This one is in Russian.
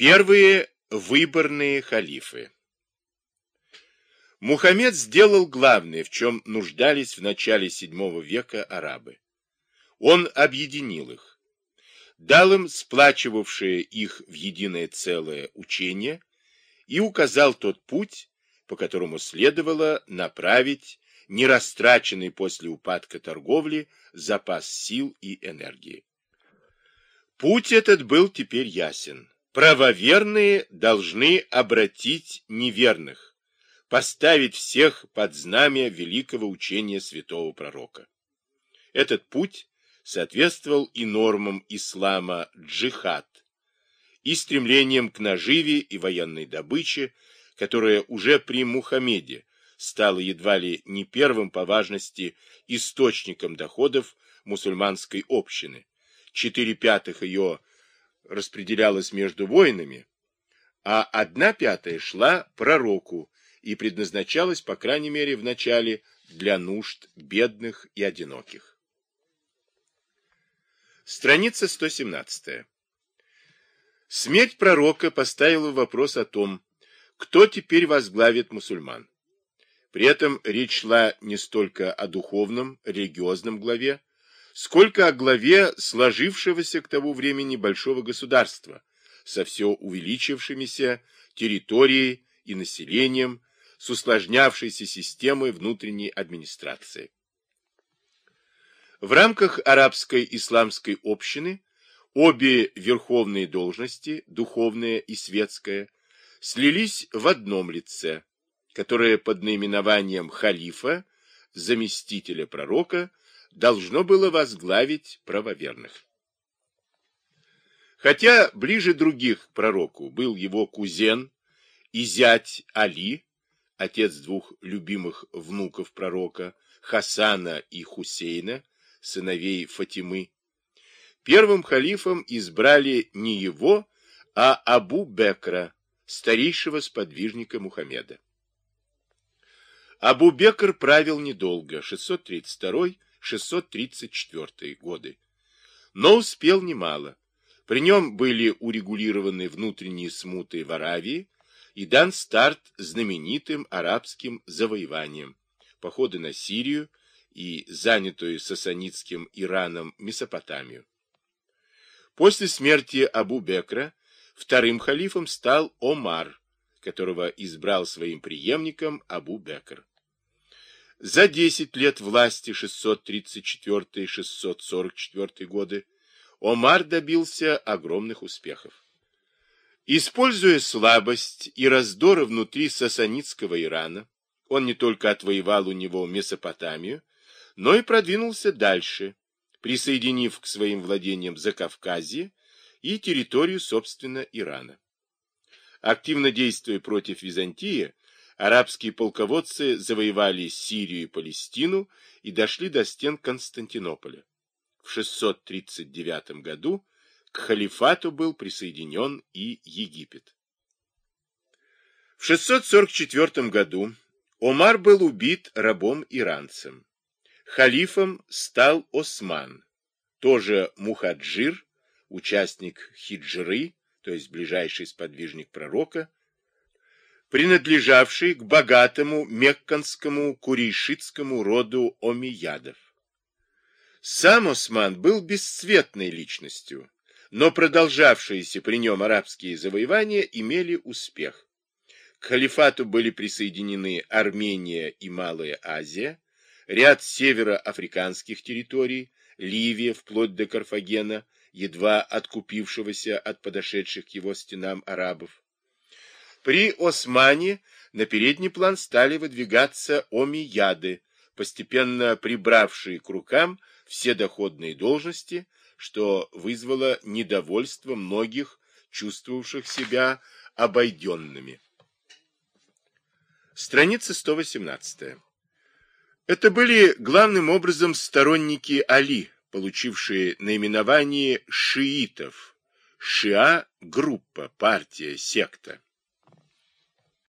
Первые выборные халифы Мухаммед сделал главное, в чем нуждались в начале VII века арабы. Он объединил их, дал им сплачивавшее их в единое целое учение и указал тот путь, по которому следовало направить нерастраченный после упадка торговли запас сил и энергии. Путь этот был теперь ясен. Правоверные должны обратить неверных, поставить всех под знамя великого учения святого пророка. Этот путь соответствовал и нормам ислама джихад, и стремлением к наживе и военной добыче, которая уже при Мухаммеде стала едва ли не первым по важности источником доходов мусульманской общины. Четыре пятых ее распределялась между воинами, а одна пятая шла пророку и предназначалась, по крайней мере, в начале для нужд бедных и одиноких. Страница 117. Смерть пророка поставила вопрос о том, кто теперь возглавит мусульман. При этом речь шла не столько о духовном, религиозном главе, сколько о главе сложившегося к тому времени большого государства со все увеличившимися территорией и населением, с усложнявшейся системой внутренней администрации. В рамках арабской исламской общины обе верховные должности, духовная и светская, слились в одном лице, которое под наименованием халифа, заместителя пророка, должно было возглавить правоверных. Хотя ближе других к пророку был его кузен и зять Али, отец двух любимых внуков пророка, Хасана и Хусейна, сыновей Фатимы, первым халифом избрали не его, а Абу Бекра, старейшего сподвижника Мухаммеда. Абу Бекр правил недолго, 632 634 годы. Но успел немало. При нем были урегулированы внутренние смуты в Аравии и дан старт знаменитым арабским завоеваниям, походы на Сирию и занятую сасанитским Ираном Месопотамию. После смерти Абу-Бекра вторым халифом стал Омар, которого избрал своим преемником Абу-Бекр. За 10 лет власти 634-644 годы Омар добился огромных успехов. Используя слабость и раздоры внутри сасанитского Ирана, он не только отвоевал у него Месопотамию, но и продвинулся дальше, присоединив к своим владениям Закавказье и территорию, собственно, Ирана. Активно действуя против Византии, арабские полководцы завоевали Сирию и Палестину и дошли до стен Константинополя. В 639 году к халифату был присоединен и Египет. В 644 году Омар был убит рабом-иранцем. Халифом стал Осман, тоже мухаджир, участник хиджры, то есть ближайший сподвижник пророка, принадлежавший к богатому мекканскому курейшитскому роду омиядов. Сам Осман был бесцветной личностью, но продолжавшиеся при нем арабские завоевания имели успех. К халифату были присоединены Армения и Малая Азия, ряд североафриканских территорий, Ливия вплоть до Карфагена, едва откупившегося от подошедших к его стенам арабов, при Османе на передний план стали выдвигаться омияды, постепенно прибравшие к рукам все доходные должности, что вызвало недовольство многих, чувствовавших себя обойденными. Страница 118. Это были главным образом сторонники Али, получившие наименование шиитов. Шиа – группа, партия, секта.